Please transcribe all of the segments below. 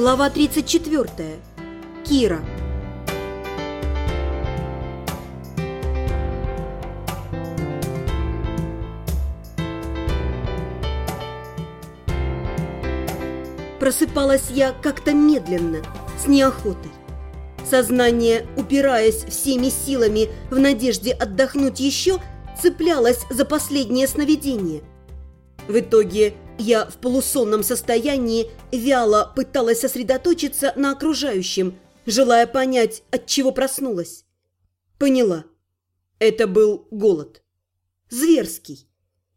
Глава 34. Кира. Просыпалась я как-то медленно, с неохотой. Сознание, упираясь всеми силами в надежде отдохнуть еще, цеплялось за последнее сновидение. В итоге я в полусонном состоянии вяло пыталась сосредоточиться на окружающем, желая понять, от чего проснулась. Поняла. Это был голод. Зверский.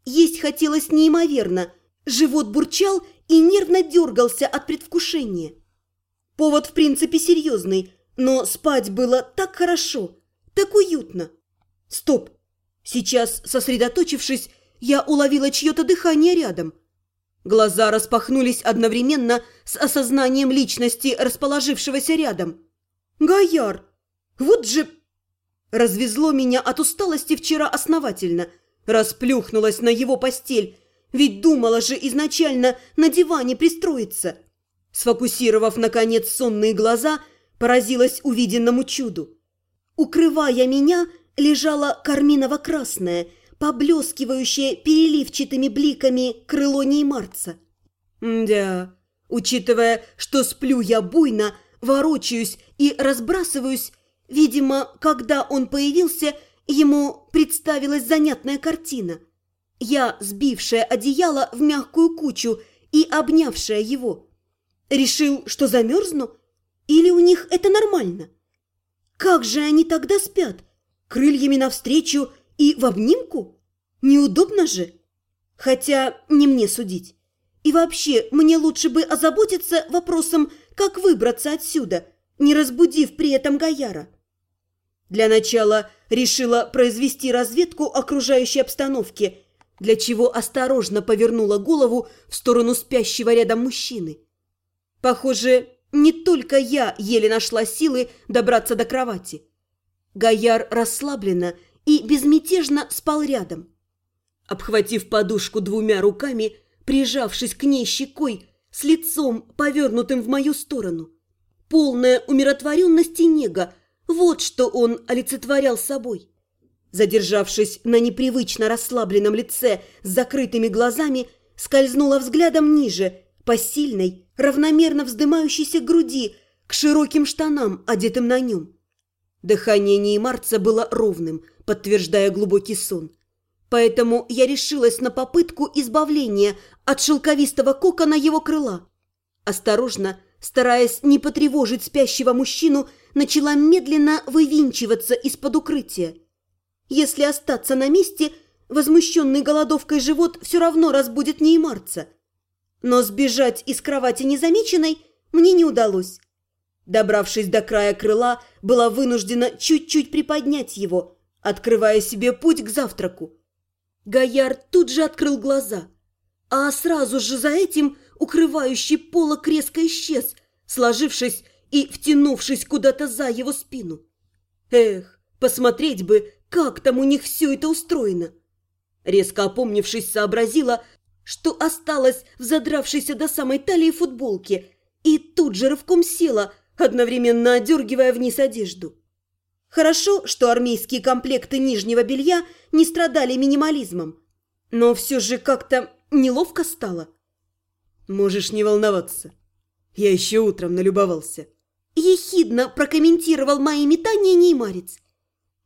Есть хотелось неимоверно. Живот бурчал и нервно дергался от предвкушения. Повод, в принципе, серьезный, но спать было так хорошо, так уютно. Стоп. Сейчас, сосредоточившись, я уловила чье-то дыхание рядом – Глаза распахнулись одновременно с осознанием личности, расположившегося рядом. «Гояр! Вот же...» Развезло меня от усталости вчера основательно. Расплюхнулась на его постель, ведь думала же изначально на диване пристроиться. Сфокусировав, наконец, сонные глаза, поразилась увиденному чуду. Укрывая меня, лежала карминово-красная – поблескивающее переливчатыми бликами крыло Неймарца. Да, учитывая, что сплю я буйно, ворочаюсь и разбрасываюсь, видимо, когда он появился, ему представилась занятная картина. Я, сбившая одеяло в мягкую кучу и обнявшая его. Решил, что замерзну? Или у них это нормально? Как же они тогда спят? Крыльями навстречу и в обнимку? Неудобно же? Хотя не мне судить. И вообще, мне лучше бы озаботиться вопросом, как выбраться отсюда, не разбудив при этом Гаяра. Для начала решила произвести разведку окружающей обстановки, для чего осторожно повернула голову в сторону спящего рядом мужчины. Похоже, не только я еле нашла силы добраться до кровати. Гаяр расслабленно и безмятежно спал рядом. Обхватив подушку двумя руками, прижавшись к ней щекой, с лицом, повернутым в мою сторону. Полная умиротворенность и нега – вот что он олицетворял собой. Задержавшись на непривычно расслабленном лице с закрытыми глазами, скользнула взглядом ниже, по сильной, равномерно вздымающейся груди, к широким штанам, одетым на нем. Дыхание Неймарца было ровным, подтверждая глубокий сон. Поэтому я решилась на попытку избавления от шелковистого кокона его крыла. Осторожно, стараясь не потревожить спящего мужчину, начала медленно вывинчиваться из-под укрытия. Если остаться на месте, возмущенный голодовкой живот все равно разбудит Неймарца. Но сбежать из кровати незамеченной мне не удалось. Добравшись до края крыла, была вынуждена чуть-чуть приподнять его, открывая себе путь к завтраку. Гояр тут же открыл глаза, а сразу же за этим укрывающий полок резко исчез, сложившись и втянувшись куда-то за его спину. Эх, посмотреть бы, как там у них все это устроено. Резко опомнившись, сообразила, что осталась в задравшейся до самой талии футболке, и тут же рывком села – одновременно одергивая вниз одежду. Хорошо, что армейские комплекты нижнего белья не страдали минимализмом, но все же как-то неловко стало. «Можешь не волноваться. Я еще утром налюбовался». Ехидно прокомментировал мои метания неймарец.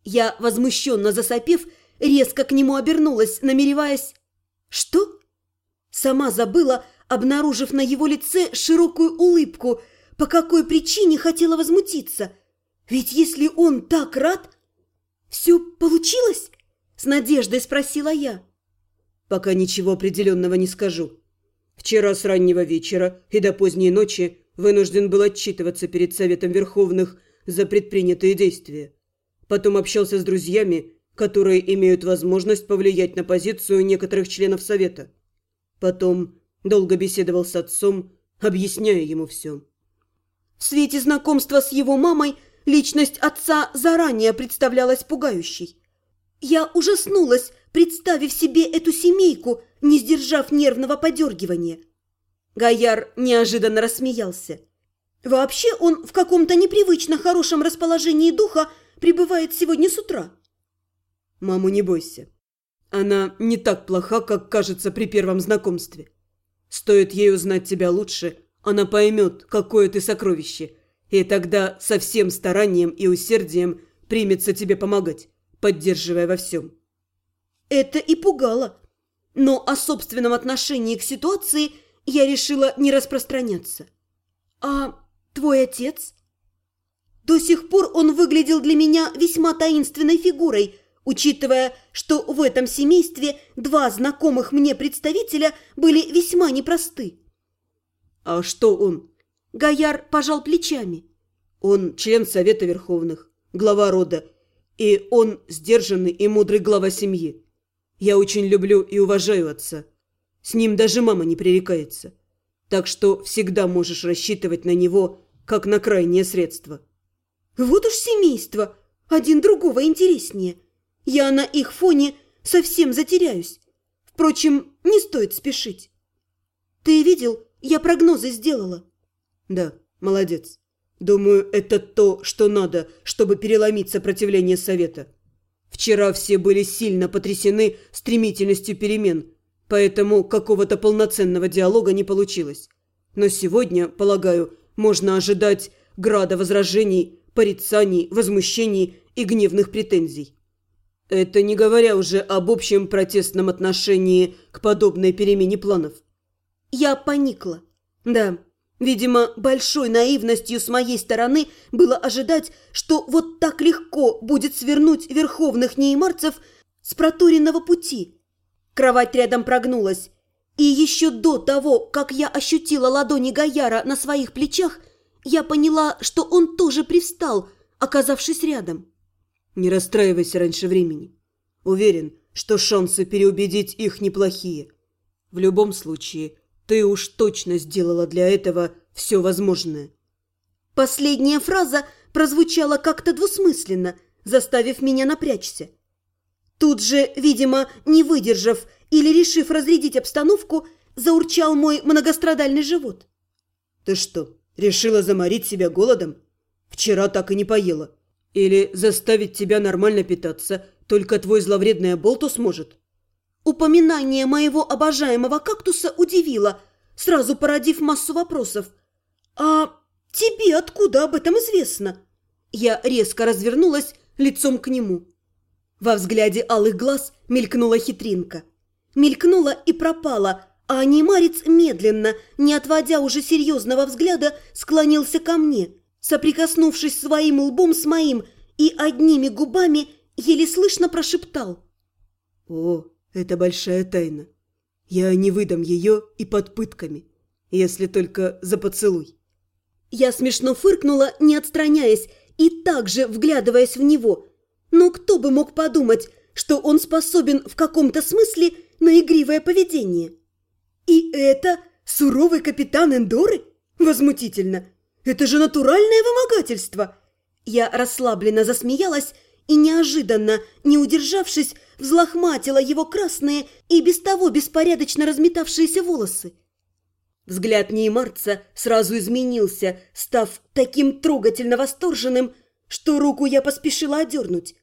Я, возмущенно засопев, резко к нему обернулась, намереваясь... «Что?» Сама забыла, обнаружив на его лице широкую улыбку – по какой причине хотела возмутиться? Ведь если он так рад... «Все получилось?» – с надеждой спросила я. «Пока ничего определенного не скажу. Вчера с раннего вечера и до поздней ночи вынужден был отчитываться перед Советом Верховных за предпринятые действия. Потом общался с друзьями, которые имеют возможность повлиять на позицию некоторых членов Совета. Потом долго беседовал с отцом, объясняя ему все. В свете знакомства с его мамой личность отца заранее представлялась пугающей. Я ужаснулась, представив себе эту семейку, не сдержав нервного подергивания. Гояр неожиданно рассмеялся. Вообще он в каком-то непривычно хорошем расположении духа пребывает сегодня с утра. Маму не бойся. Она не так плоха, как кажется при первом знакомстве. Стоит ей узнать тебя лучше, она поймет, какое ты сокровище, и тогда со всем старанием и усердием примется тебе помогать, поддерживая во всем. Это и пугало. Но о собственном отношении к ситуации я решила не распространяться. А твой отец? До сих пор он выглядел для меня весьма таинственной фигурой, учитывая, что в этом семействе два знакомых мне представителя были весьма непросты. «А что он?» Гояр пожал плечами. «Он член Совета Верховных, глава рода, и он сдержанный и мудрый глава семьи. Я очень люблю и уважаю отца. С ним даже мама не пререкается. Так что всегда можешь рассчитывать на него, как на крайнее средство». «Вот уж семейство! Один другого интереснее!» Я на их фоне совсем затеряюсь. Впрочем, не стоит спешить. Ты видел, я прогнозы сделала. Да, молодец. Думаю, это то, что надо, чтобы переломить сопротивление Совета. Вчера все были сильно потрясены стремительностью перемен, поэтому какого-то полноценного диалога не получилось. Но сегодня, полагаю, можно ожидать града возражений, порицаний, возмущений и гневных претензий. Это не говоря уже об общем протестном отношении к подобной перемене планов. Я поникла. Да, видимо, большой наивностью с моей стороны было ожидать, что вот так легко будет свернуть верховных неймарцев с проторенного пути. Кровать рядом прогнулась, и еще до того, как я ощутила ладони Гаяра на своих плечах, я поняла, что он тоже привстал, оказавшись рядом. Не расстраивайся раньше времени. Уверен, что шансы переубедить их неплохие. В любом случае, ты уж точно сделала для этого все возможное. Последняя фраза прозвучала как-то двусмысленно, заставив меня напрячься. Тут же, видимо, не выдержав или решив разрядить обстановку, заурчал мой многострадальный живот. «Ты что, решила заморить себя голодом? Вчера так и не поела. Или заставить тебя нормально питаться только твой зловредный болтус может?» Упоминание моего обожаемого кактуса удивило, сразу породив массу вопросов. «А тебе откуда об этом известно?» Я резко развернулась лицом к нему. Во взгляде алых глаз мелькнула хитринка. Мелькнула и пропала, а анимарец медленно, не отводя уже серьезного взгляда, склонился ко мне – соприкоснувшись своим лбом с моим, и одними губами еле слышно прошептал. «О, это большая тайна. Я не выдам ее и под пытками, если только за поцелуй». Я смешно фыркнула, не отстраняясь, и также вглядываясь в него. Но кто бы мог подумать, что он способен в каком-то смысле на игривое поведение? И это суровый капитан Эндоры? Возмутительно. Это же натуральное вымогательство!» Я расслабленно засмеялась и неожиданно, не удержавшись, взлохматила его красные и без того беспорядочно разметавшиеся волосы. Взгляд Неймарца сразу изменился, став таким трогательно восторженным, что руку я поспешила одернуть.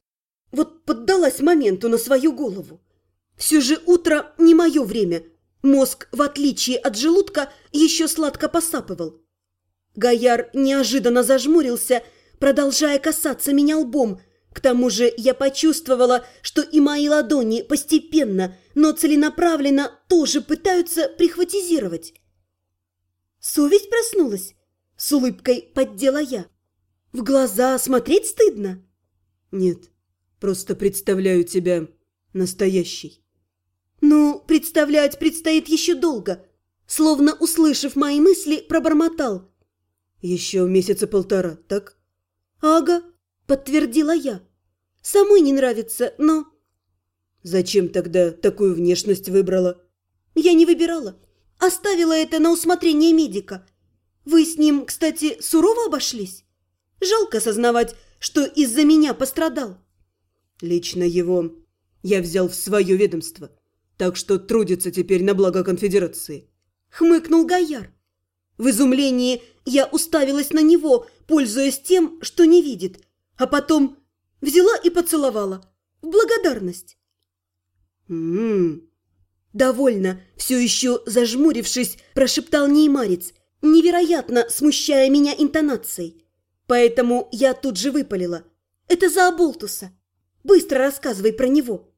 Вот поддалась моменту на свою голову. Все же утро не мое время. Мозг, в отличие от желудка, еще сладко посапывал. Гояр неожиданно зажмурился, продолжая касаться меня лбом. К тому же я почувствовала, что и мои ладони постепенно, но целенаправленно тоже пытаются прихватизировать. Совесть проснулась? С улыбкой поддела я. В глаза смотреть стыдно? Нет, просто представляю тебя настоящей. Ну, представлять предстоит еще долго. Словно услышав мои мысли, пробормотал – еще месяца полтора, так? Ага, подтвердила я. Самой не нравится, но... Зачем тогда такую внешность выбрала? Я не выбирала. Оставила это на усмотрение медика. Вы с ним, кстати, сурово обошлись? Жалко осознавать, что из-за меня пострадал. Лично его я взял в свое ведомство, так что трудится теперь на благо конфедерации. Хмыкнул Гояр. В изумлении я уставилась на него, пользуясь тем, что не видит, а потом взяла и поцеловала. В благодарность. «М-м-м», Довольно, все еще зажмурившись, прошептал неймарец, невероятно смущая меня интонацией. Поэтому я тут же выпалила. «Это за Аболтуса. Быстро рассказывай про него».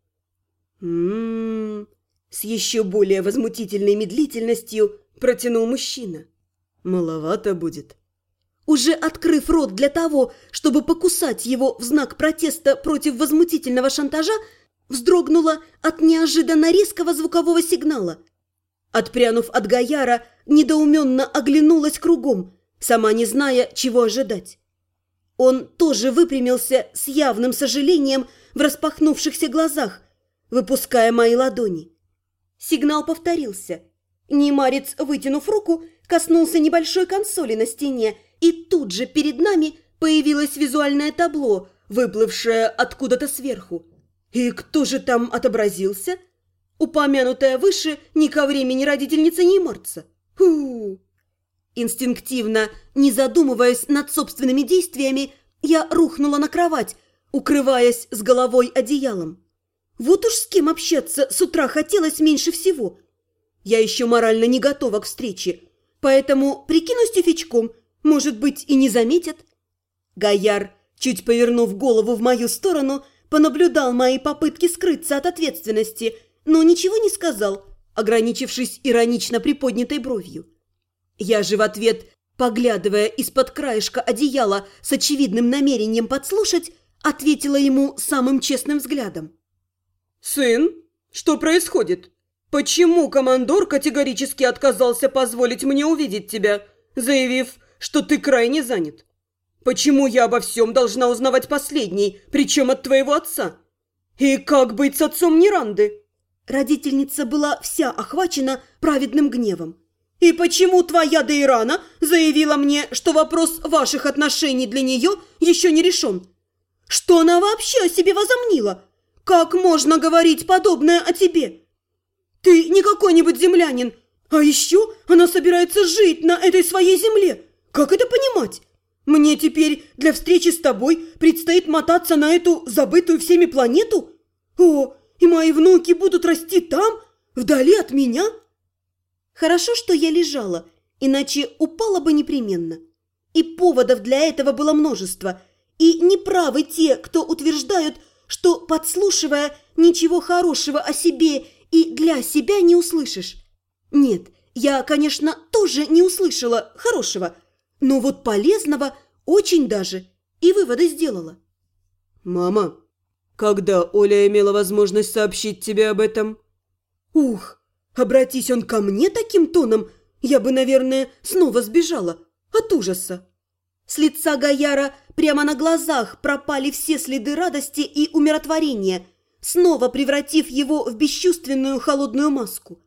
«М-м-м», с еще более возмутительной медлительностью протянул мужчина. «Маловато будет». Уже открыв рот для того, чтобы покусать его в знак протеста против возмутительного шантажа, вздрогнула от неожиданно резкого звукового сигнала. Отпрянув от Гаяра, недоуменно оглянулась кругом, сама не зная, чего ожидать. Он тоже выпрямился с явным сожалением в распахнувшихся глазах, выпуская мои ладони. Сигнал повторился. Немарец, вытянув руку, коснулся небольшой консоли на стене, и тут же перед нами появилось визуальное табло, выплывшее откуда-то сверху. И кто же там отобразился? Упомянутая выше не ко времени родительница Неймарца. Фу! Инстинктивно, не задумываясь над собственными действиями, я рухнула на кровать, укрываясь с головой одеялом. Вот уж с кем общаться с утра хотелось меньше всего. Я еще морально не готова к встрече, поэтому прикинусь тюфячком, может быть, и не заметят. Гояр, чуть повернув голову в мою сторону, понаблюдал мои попытки скрыться от ответственности, но ничего не сказал, ограничившись иронично приподнятой бровью. Я же в ответ, поглядывая из-под краешка одеяла с очевидным намерением подслушать, ответила ему самым честным взглядом. «Сын, что происходит? Почему командор категорически отказался позволить мне увидеть тебя, заявив, что ты крайне занят?» Почему я обо всем должна узнавать последней, причем от твоего отца? И как быть с отцом Миранды?» Родительница была вся охвачена праведным гневом. «И почему твоя Дейрана заявила мне, что вопрос ваших отношений для нее еще не решен? Что она вообще о себе возомнила? Как можно говорить подобное о тебе? Ты не какой-нибудь землянин, а еще она собирается жить на этой своей земле. Как это понимать? Мне теперь для встречи с тобой предстоит мотаться на эту забытую всеми планету? О, и мои внуки будут расти там, вдали от меня? Хорошо, что я лежала, иначе упала бы непременно. И поводов для этого было множество. И неправы те, кто утверждают, что, подслушивая, ничего хорошего о себе и для себя не услышишь. Нет, я, конечно, тоже не услышала хорошего – но вот полезного очень даже и выводы сделала. «Мама, когда Оля имела возможность сообщить тебе об этом?» «Ух, обратись он ко мне таким тоном, я бы, наверное, снова сбежала от ужаса». С лица Гаяра прямо на глазах пропали все следы радости и умиротворения, снова превратив его в бесчувственную холодную маску.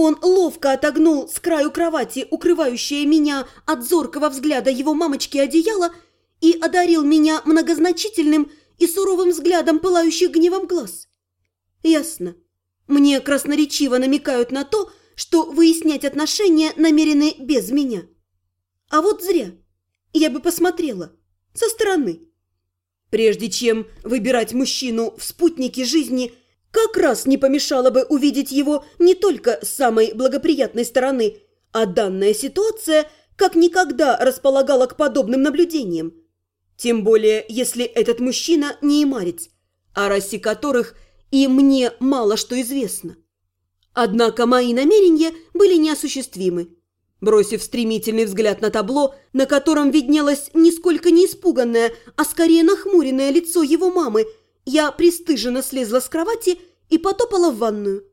Он ловко отогнул с краю кровати, укрывающее меня от зоркого взгляда его мамочки одеяло, и одарил меня многозначительным и суровым взглядом пылающих гневом глаз. Ясно. Мне красноречиво намекают на то, что выяснять отношения намерены без меня. А вот зря. Я бы посмотрела. Со стороны. Прежде чем выбирать мужчину в спутнике жизни – как раз не помешало бы увидеть его не только с самой благоприятной стороны, а данная ситуация как никогда располагала к подобным наблюдениям. Тем более, если этот мужчина не имарец, о расе которых и мне мало что известно. Однако мои намерения были неосуществимы. Бросив стремительный взгляд на табло, на котором виднелось нисколько не испуганное, а скорее нахмуренное лицо его мамы, я пристыженно слезла с кровати и потопала в ванную.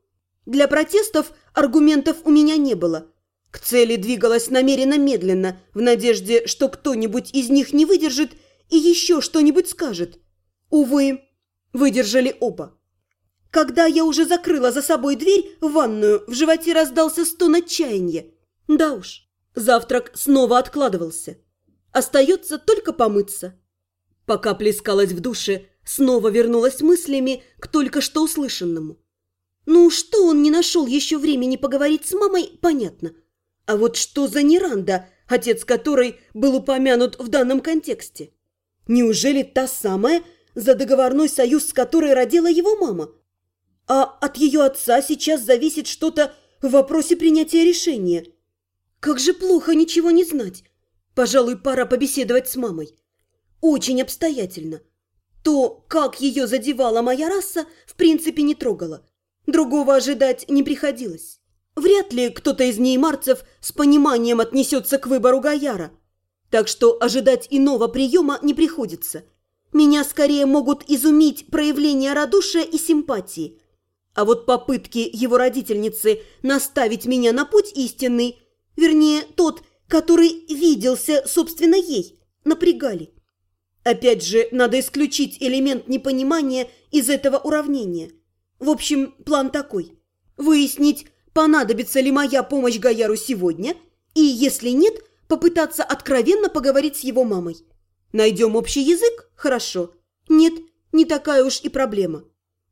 Для протестов аргументов у меня не было. К цели двигалась намеренно медленно, в надежде, что кто-нибудь из них не выдержит и еще что-нибудь скажет. Увы, выдержали оба. Когда я уже закрыла за собой дверь в ванную, в животе раздался стон отчаяния. Да уж, завтрак снова откладывался. Остается только помыться. Пока плескалась в душе, Снова вернулась мыслями к только что услышанному. Ну, что он не нашел еще времени поговорить с мамой, понятно. А вот что за Неранда, отец которой был упомянут в данном контексте? Неужели та самая, за договорной союз с которой родила его мама? А от ее отца сейчас зависит что-то в вопросе принятия решения. Как же плохо ничего не знать. Пожалуй, пора побеседовать с мамой. Очень обстоятельно. То, как ее задевала моя раса, в принципе не трогало. Другого ожидать не приходилось. Вряд ли кто-то из неймарцев с пониманием отнесется к выбору Гаяра. Так что ожидать иного приема не приходится. Меня скорее могут изумить проявления радушия и симпатии. А вот попытки его родительницы наставить меня на путь истинный, вернее, тот, который виделся, собственно, ей, напрягали. Опять же, надо исключить элемент непонимания из этого уравнения. В общем, план такой. Выяснить, понадобится ли моя помощь Гаяру сегодня, и, если нет, попытаться откровенно поговорить с его мамой. Найдем общий язык? Хорошо. Нет, не такая уж и проблема.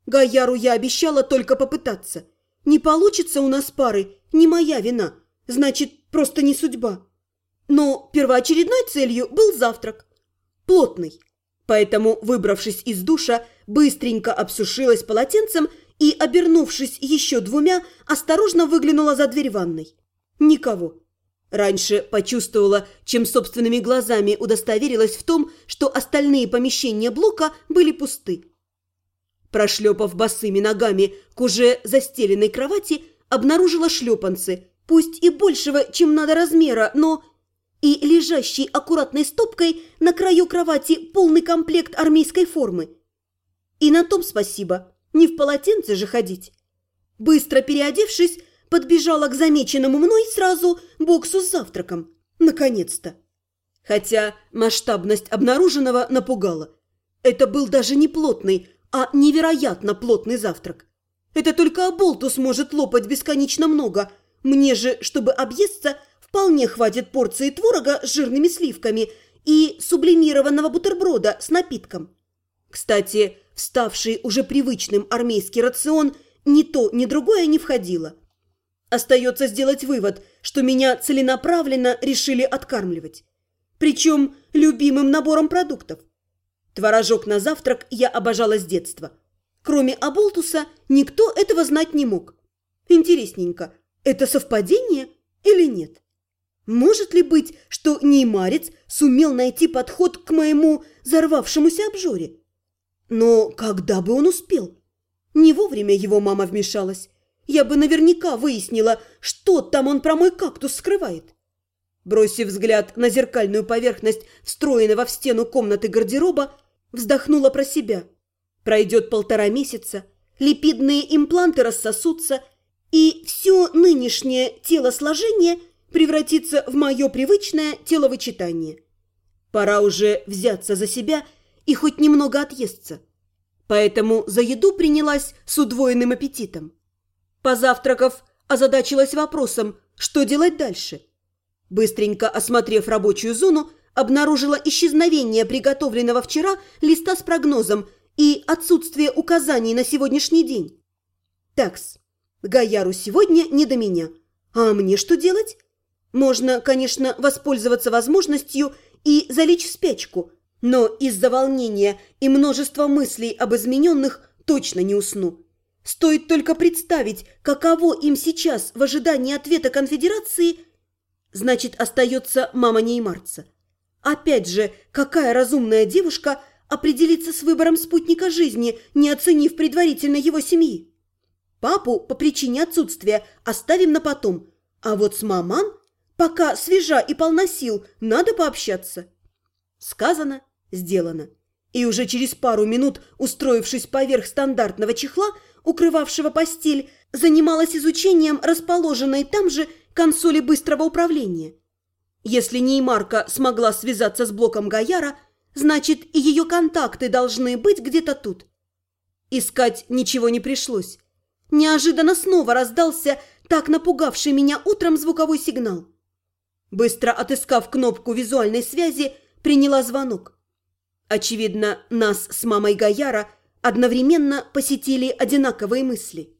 Гаяру я обещала только попытаться. Не получится у нас пары, не моя вина. Значит, просто не судьба. Но первоочередной целью был завтрак плотный. Поэтому, выбравшись из душа, быстренько обсушилась полотенцем и, обернувшись еще двумя, осторожно выглянула за дверь ванной. Никого. Раньше почувствовала, чем собственными глазами удостоверилась в том, что остальные помещения блока были пусты. Прошлепав босыми ногами к уже застеленной кровати, обнаружила шлепанцы, пусть и большего, чем надо размера, но и лежащий аккуратной стопкой на краю кровати полный комплект армейской формы. И на том спасибо, не в полотенце же ходить. Быстро переодевшись, подбежала к замеченному мной сразу боксу с завтраком. Наконец-то. Хотя масштабность обнаруженного напугала. Это был даже не плотный, а невероятно плотный завтрак. Это только Аболту сможет лопать бесконечно много. Мне же, чтобы объесться, вполне хватит порции творога с жирными сливками и сублимированного бутерброда с напитком. Кстати, вставший уже привычным армейский рацион ни то, ни другое не входило. Остается сделать вывод, что меня целенаправленно решили откармливать. Причем любимым набором продуктов. Творожок на завтрак я обожала с детства. Кроме Аболтуса, никто этого знать не мог. Интересненько, это совпадение или нет? Может ли быть, что неймарец сумел найти подход к моему взорвавшемуся обжоре? Но когда бы он успел? Не вовремя его мама вмешалась. Я бы наверняка выяснила, что там он про мой кактус скрывает. Бросив взгляд на зеркальную поверхность встроенного в стену комнаты гардероба, вздохнула про себя. Пройдет полтора месяца, липидные импланты рассосутся, и все нынешнее телосложение – превратиться в мое привычное теловычитание. Пора уже взяться за себя и хоть немного отъесться. Поэтому за еду принялась с удвоенным аппетитом. Позавтракав, озадачилась вопросом, что делать дальше. Быстренько осмотрев рабочую зону, обнаружила исчезновение приготовленного вчера листа с прогнозом и отсутствие указаний на сегодняшний день. Такс, Гаяру сегодня не до меня. А мне что делать? Можно, конечно, воспользоваться возможностью и залечь в спячку, но из-за волнения и множества мыслей об измененных точно не усну. Стоит только представить, каково им сейчас в ожидании ответа конфедерации, значит, остается мама Неймарца. Опять же, какая разумная девушка определится с выбором спутника жизни, не оценив предварительно его семьи? Папу по причине отсутствия оставим на потом, а вот с маман – Пока свежа и полна сил, надо пообщаться. Сказано, сделано. И уже через пару минут, устроившись поверх стандартного чехла, укрывавшего постель, занималась изучением расположенной там же консоли быстрого управления. Если Неймарка смогла связаться с блоком Гаяра, значит, и ее контакты должны быть где-то тут. Искать ничего не пришлось. Неожиданно снова раздался так напугавший меня утром звуковой сигнал. Быстро отыскав кнопку визуальной связи, приняла звонок. Очевидно, нас с мамой Гаяра одновременно посетили одинаковые мысли.